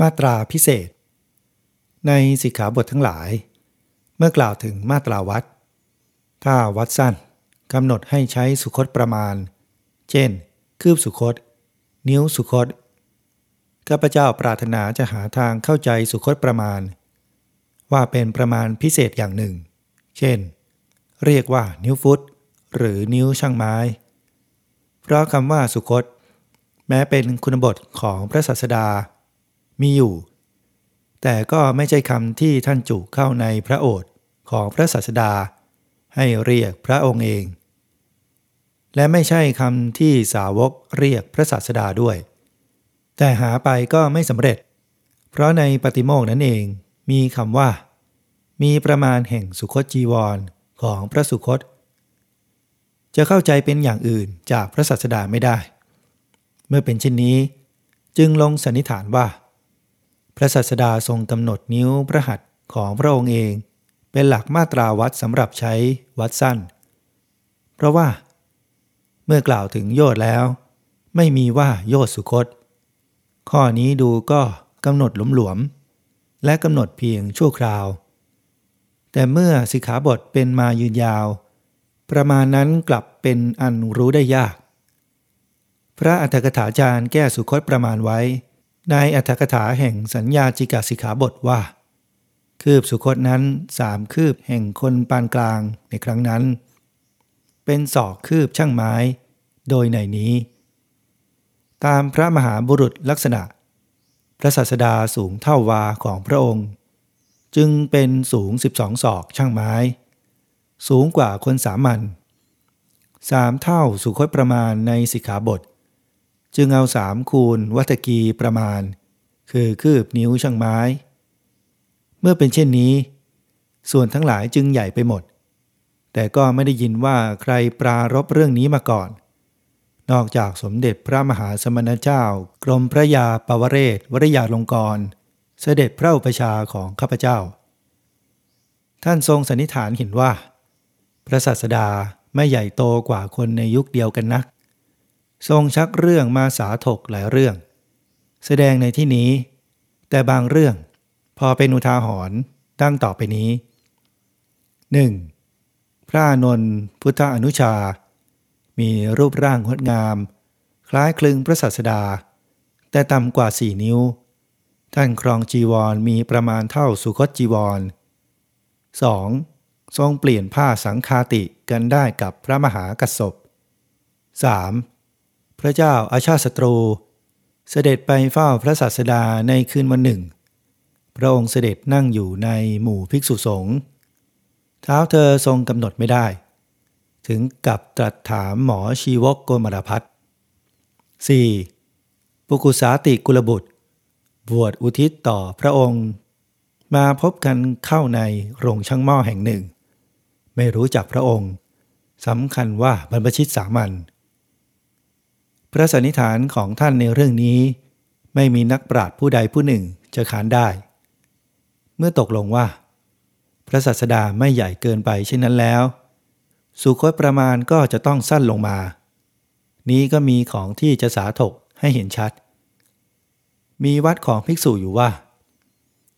มาตราพิเศษ ในสิกขาบททั้งหลาย เมื่อกล่าวถึงมาตราวัด ถ้าวัดสั้นกำหนดให้ใช้สุคตประมาณ เช่น คืบสุคต นิ้วสุคตข้าพเจ้าปรารถนาจะหาทางเข้าใจสุคตประมาณ ว่าเป็นประมาณพิเศษอย่างหนึ่ง เช่น เรียกว่านิ้วฟุต หรือนิ้วช่างไม้ เพราะคำว่าสุคต แม้เป็นคุณบทของพระศาสดา มีอยู่ แต่ก็ไม่ใช่คำที่ท่านจุเข้าในพระโอษฐ์ของพระศาสดา ให้เรียกพระองค์เอง และไม่ใช่คำที่สาวกเรียกพระศาสดาด้วย แต่หาไปก็ไม่สำเร็จ เพราะในปฏิโมกนั้นเองมีคำว่า มีประมาณแห่งสุคตจีวรของพระสุคต จะเข้าใจเป็นอย่างอื่นจากพระสัสดาไม่ได้ เมื่อเป็นเช่นนี้ จึงลงสันนิษฐานว่า ระสัสดาทรงกำหนดนิ้วพระหัตถ์ของพระองค์เอง เป็นหลักมาตราวัดสำหรับใช้วัดสั้น เพราะว่า เมื่อกล่าวถึงโยชน์แล้ว ไม่มีว่าโยชน์สุคต ข้อนี้ดูก็กำหนดหลวมๆและกำหนดเพียงชั่วคราว แต่เมื่อสิกขาบทเป็นมายืนยาว ประมาณนั้นกลับเป็นอันรู้ได้ยาก พระอัฏฐกถาจารย์แก้สุคตประมาณไว้ ในอัฏฐกถาแห่งสัญญาจิกาสิกขาบทว่า คืบสุคตนั้นสามคืบแห่งคนปานกลางในครั้งนั้น เป็นศอกคืบช่างไม้ โดยในนี้ ตามพระมหาบุรุษลักษณะ พระศาสดาสูงเท่าวาของพระองค์ จึงเป็นสูง 12 ศอกช่างไม้ สูงกว่าคนสามัญสามเท่าสุคตประมาณในสิกขาบท จึงเอาสามคูณวัตกีประมาณ คือคืบนิ้วช่างไม้ เมื่อเป็นเช่นนี้ ส่วนทั้งหลายจึงใหญ่ไปหมด แต่ก็ไม่ได้ยินว่าใครปรารบเรื่องนี้มาก่อน นอกจากสมเด็จพระมหาสมณเจ้า กรมพระยาปวเรศวรยาลงกร เสด็จพระอุปชาของข้าพเจ้า ท่านทรงสันนิษฐานเห็นว่า พระศาสดาไม่ใหญ่โตกว่าคนในยุคเดียวกันนัก ทรงชักเรื่องมาสาถกหลายเรื่อง แสดงในที่นี้ แต่บางเรื่อง พอเป็นอุทาหรณ์ตั้งต่อไปนี้ 1. พระนนพุทธอนุชา มีรูปร่างงดงาม คล้ายคลึงพระศาสดา แต่ต่ำกว่าสี่นิ้ว ท่านครองจีวรมีประมาณเท่าสุคตจีวร 2. ทรงเปลี่ยนผ้าสังคาติกันได้กับพระมหากัสสป 3. พระเจ้าอาชาติศัตรู เสด็จไปเฝ้าพระศาสดาในคืนวันหนึ่ง พระองค์เสด็จนั่งอยู่ในหมู่ภิกษุสงฆ์เท้าเธอทรงกำหนดไม่ได้ ถึงกับตรัสถามหมอชีวกโกมารพัฒ 4. ปุกุสาติกุลบุตร บวชอุทิศต่อพระองค์ มาพบกันเข้าในโรงช่างหม้อแห่งหนึ่ง ไม่รู้จักพระองค์สำคัญว่าบรรพชิตสามัญ พระสันนิษฐานของท่านในเรื่องนี้ ไม่มีนักปราชญ์ผู้ใดผู้หนึ่งจะขานได้ เมื่อตกลงว่า พระศาสดาไม่ใหญ่เกินไปเช่นนั้นแล้ว สุคตประมาณก็จะต้องสั้นลงมา นี้ก็มีของที่จะสาถกให้เห็นชัด มีวัดของภิกษุอยู่ว่า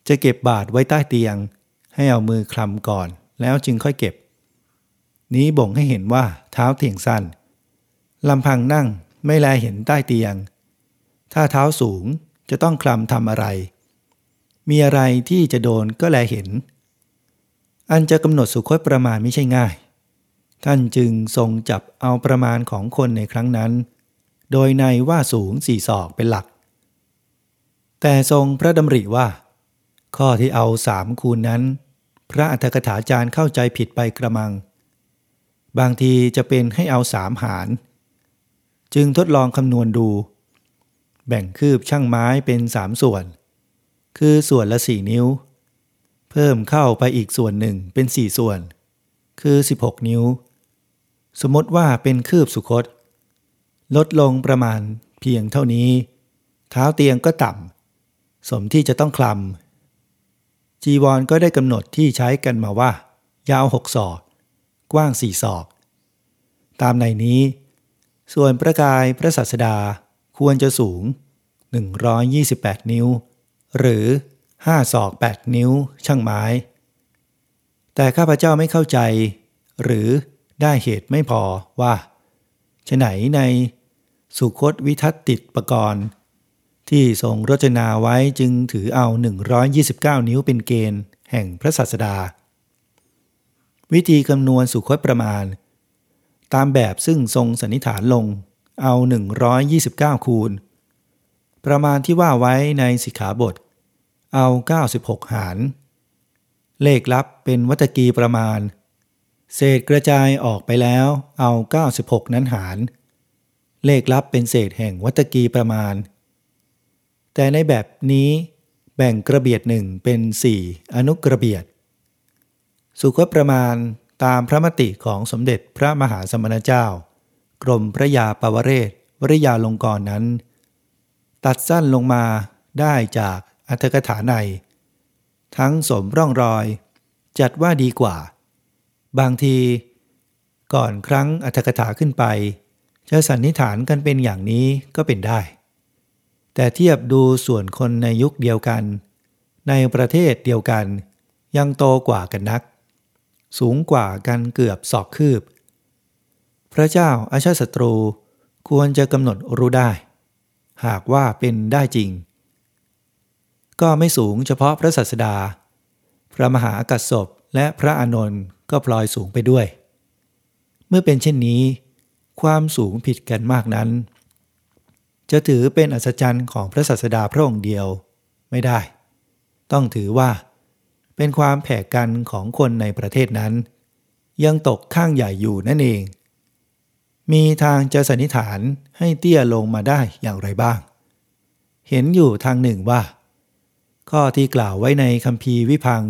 จะเก็บบาทไว้ใต้เตียง ให้เอามือคลำก่อนแล้วจึงค่อยเก็บ นี้บ่งให้เห็นว่าเท้าเถียงสั้นลำพังนั่ง ไม่แลเห็นใต้เตียง ถ้าเท้าสูงจะต้องคลำทำอะไร มีอะไรที่จะโดนก็แลเห็น อันจะกำหนดสุคตประมาณไม่ใช่ง่าย ท่านจึงทรงจับเอาประมาณของคนในครั้งนั้น โดยในว่าสูงสี่ศอกเป็นหลัก แต่ทรงพระดำริว่า ข้อที่เอาสามคูณนั้น พระอัฏฐกถาจารย์เข้าใจผิดไปกระมัง บางทีจะเป็นให้เอาสามหาร จึงทดลองคำนวณดู แบ่งคืบช่างไม้เป็นสามส่วน คือส่วนละสี่นิ้ว เพิ่มเข้าไปอีกส่วนหนึ่งเป็นสี่ส่วน คือ 16 นิ้ว สมมติว่าเป็นคืบสุคต ลดลงประมาณเพียงเท่านี้ เท้าเตียงก็ต่ำสมที่จะต้องคลำจีวรก็ได้กำหนดที่ใช้กันมาว่า ยาวหกศอก กว้างสี่ศอก ตามในนี้ ส่วนประกายพระศัสดาควรจะสูง 128 นิ้ว หรือห้าศอกแปดนิ้วช่างไม้ แต่ข้าพเจ้าไม่เข้าใจ หรือได้เหตุไม่พอว่าฉไหนในสุคตวิทัตติดประกรณ์ ที่ทรงรจนาไว้จึงถือเอา 129 นิ้วเป็นเกณฑ์แห่งพระศาสดา วิธีคำนวณสุคตประมาณ ตามแบบซึ่งทรงสันนิษฐานลง เอา 129 คูณ ประมาณที่ว่าไว้ในสิกขาบท เอา 96 หาร เลขลับเป็นวัตกีประมาณ เศษกระจายออกไปแล้ว เอา 96 นั้นหาร เลขลับเป็นเศษแห่งวัตกีประมาณ แต่ในแบบนี้แบ่งกระเบียดหนึ่งเป็น 4 อนุกระเบียด สุขประมาณ ตามพระมติของสมเด็จพระมหาสมณเจ้า กรมพระยาปวเรศวริยาลงกรณ์นั้น ตัดสั้นลงมาได้จากอัธกถาใน ทั้งสมร่องรอย จัดว่าดีกว่า บางที ก่อนครั้งอัธกถาขึ้นไป จะสันนิษฐานกันเป็นอย่างนี้ก็เป็นได้ แต่เทียบดูส่วนคนในยุคเดียวกัน ในประเทศเดียวกัน ยังโตกว่ากันนัก สูงกว่ากันเกือบศอกคืบ พระเจ้าอาชาศัตรูควรจะกำหนดรู้ได้ หากว่าเป็นได้จริง ก็ไม่สูงเฉพาะพระสัสดา พระมหากัสสปและพระอานนท์ก็พลอยสูงไปด้วย เมื่อเป็นเช่นนี้ ความสูงผิดกันมากนั้น จะถือเป็นอัศจรรย์ของพระสัสดาพระองค์เดียวไม่ได้ ต้องถือว่า เป็นความแผ่กันของคนในประเทศนั้น ยังตกข้างใหญ่อยู่นั่นเอง มีทางจะสันนิษฐานให้เตี้ยลงมาได้อย่างไรบ้าง เห็นอยู่ทางหนึ่งว่า ข้อที่กล่าวไว้ในคำพีวิพัง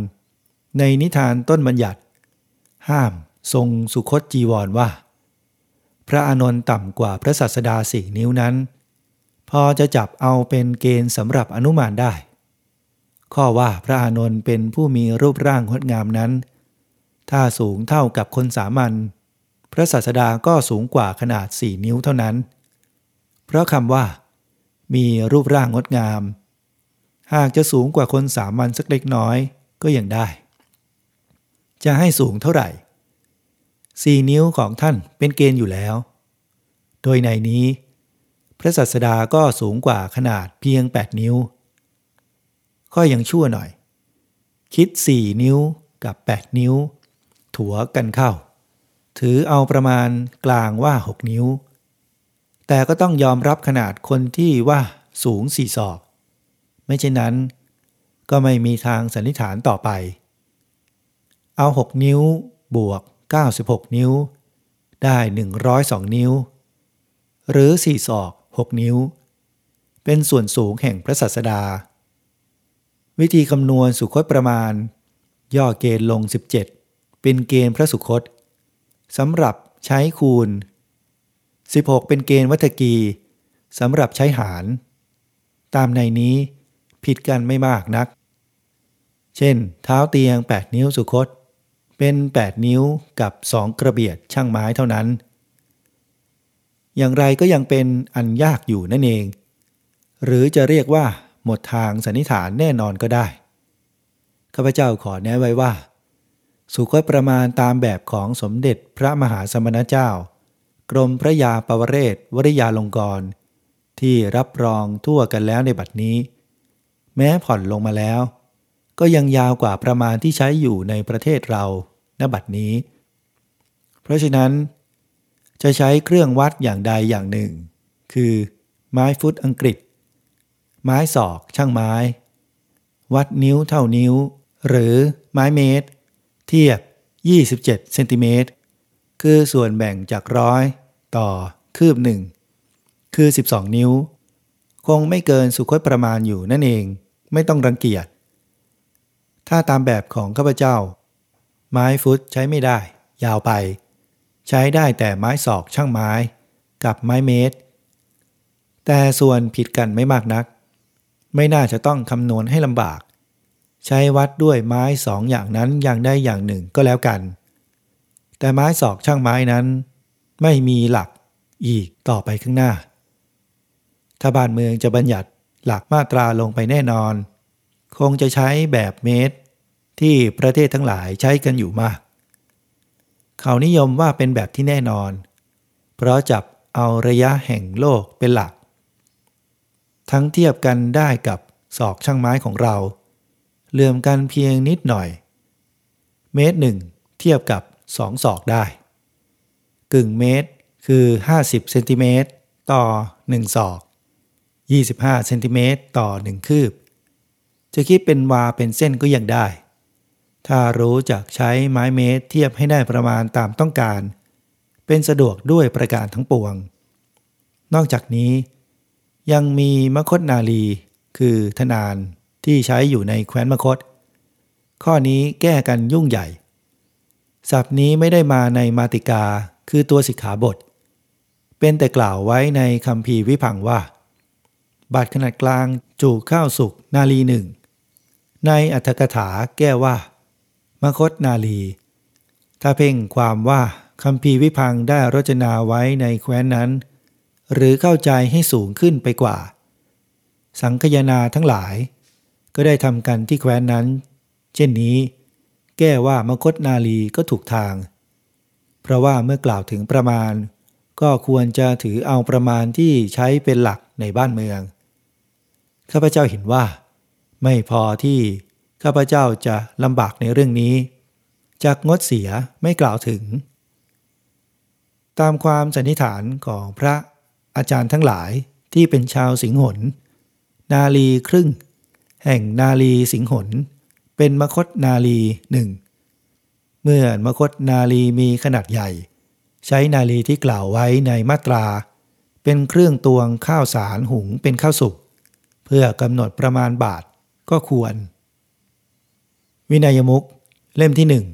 ในนิทานต้นบัญญัติ ห้ามทรงสุคตจีวรว่า พระอานนท์ต่ำกว่าพระสัสดาสี่นิ้วนั้น พอจะจับเอาเป็นเกณฑ์สำหรับอนุมานได้ ข้อว่าพระอานนท์เป็นผู้มีรูปร่างงดงามนั้น ถ้าสูงเท่ากับคนสามัญพระศาสดาก็สูงกว่าขนาดสี่นิ้วเท่านั้น เพราะคำว่า มีรูปร่างงดงาม หากจะสูงกว่าคนสามัญสักเล็กน้อยก็ยังได้ จะให้สูงเท่าไหร่สี่นิ้วของท่านเป็นเกณฑ์อยู่แล้ว โดยในนี้ พระศาสดาก็สูงกว่าขนาดเพียง 8 นิ้ว ก็ยังชั่วหน่อย คิด 4 นิ้วกับ 8 นิ้ว ถัวกันเข้า ถือเอาประมาณกลางว่า 6 นิ้ว แต่ก็ต้องยอมรับขนาดคนที่ว่าสูงสี่ศอก ไม่เช่นนั้น ก็ไม่มีทางสันนิษฐานต่อไป เอา 6 นิ้วบวก 96 นิ้ว ได้ 102 นิ้ว หรือ4ศอก 6 นิ้ว เป็นส่วนสูงแห่งพระศัสดา วิธีคำนวณสุคตประมาณ ย่อเกณฑ์ลง 17 เป็นเกณฑ์พระสุคตสำหรับใช้คูณ 16 เป็นเกณฑ์วัตกีสำหรับใช้หาร ตามในนี้ผิดกันไม่มากนัก เช่น เท้าเตียง 8 นิ้วสุคต เป็น 8 นิ้วกับ 2 กระเบียดช่างไม้เท่านั้น อย่างไรก็ยังเป็นอันยากอยู่นั่นเอง หรือจะเรียกว่า หมดทางสันนิษฐานแน่นอนก็ได้ ข้าพเจ้าขอแนะไว้ว่า สุขประมาณตามแบบของสมเด็จพระมหาสมณเจ้า กรมพระยาปวเรศวริยาลงกรณ์ที่รับรองทั่วกันแล้วในบัดนี้ แม้ผ่อนลงมาแล้ว ก็ยังยาวกว่าประมาณที่ใช้อยู่ในประเทศเราณบัดนี้ เพราะฉะนั้น จะใช้เครื่องวัดอย่างใดอย่างหนึ่ง คือไม้ฟุตอังกฤษ ไม้ศอกช่างไม้ วัดนิ้วเท่านิ้ว หรือไม้เมตร เทียบ 27เซนติเมตรคือส่วนแบ่งจากร้อยต่อคืบหนึ่งคือ 12 นิ้ว คงไม่เกินสุขประมาณอยู่นั่นเองไม่ต้องรังเกียจ ถ้าตามแบบของข้าพเจ้า ไม้ฟุตใช้ไม่ได้ ยาวไป ใช้ได้แต่ไม้ศอกช่างไม้ กับไม้เมตร แต่ส่วนผิดกันไม่มากนัก ไม่น่าจะต้องคำนวณให้ลำบาก ใช้วัดด้วยไม้สองอย่างนั้นอย่างใดอย่างหนึ่งก็แล้วกัน แต่ไม้สอกช่างไม้นั้น ไม่มีหลักอีกต่อไปข้างหน้า ถ้าบ้านเมืองจะบัญญัติหลักมาตราลงไปแน่นอน คงจะใช้แบบเมตร ที่ประเทศทั้งหลายใช้กันอยู่มาก เขานิยมว่าเป็นแบบที่แน่นอน เพราะจับเอาระยะแห่งโลกเป็นหลัก ทั้งเทียบกันได้กับศอกช่างไม้ของเรา เหลื่อมกันเพียงนิดหน่อย เมตรหนึ่งเทียบกับสองศอกได้ กึ่งเมตรคือ 50เซนติเมตรต่อ 1 ศอก 25เซนติเมตรต่อ 1 คืบ จะคิดเป็นวาเป็นเส้นก็ยังได้ ถ้ารู้จักใช้ไม้เมตรเทียบให้ได้ประมาณตามต้องการ เป็นสะดวกด้วยประการทั้งปวง นอกจากนี้ ยังมีมคตนาลีคือทนานที่ใช้อยู่ในแคว้นมคต ข้อนี้แก้กันยุ่งใหญ่ ศัพท์นี้ไม่ได้มาในมาติกาคือตัวสิกขาบท เป็นแต่กล่าวไว้ในคำพีวิพังว่า บาทขนาดกลางจูข้าวสุกนาลีหนึ่ง ในอัตถกถาแก้ว่า มคตนาลี ถ้าเพ่งความว่าคำพีวิพังได้รจนาไว้ในแคว้นนั้น หรือเข้าใจให้สูงขึ้นไปกว่า สังคยนาทั้งหลาย ก็ได้ทำกันที่แคว้นนั้น เช่นนี้ แก้ว่ามคตนาลีก็ถูกทาง เพราะว่าเมื่อกล่าวถึงประมาณ ก็ควรจะถือเอาประมาณที่ใช้เป็นหลักในบ้านเมือง ข้าพเจ้าเห็นว่า ไม่พอที่ข้าพเจ้าจะลำบากในเรื่องนี้จากงดเสียไม่กล่าวถึง ตามความสันนิษฐานของพระ อาจารย์ทั้งหลายที่เป็นชาวสิงหน นาลีครึ่ง แห่งนาลีสิงหน เป็นมคตนาลีหนึ่งเมื่อมคตนาลีมีขนาดใหญ่ ใช้นาลีที่กล่าวไว้ในมาตรา เป็นเครื่องตวงข้าวสารหุงเป็นข้าวสุกเพื่อกำหนดประมาณบาทก็ควร วินัยมุกเล่มที่หนึ่ง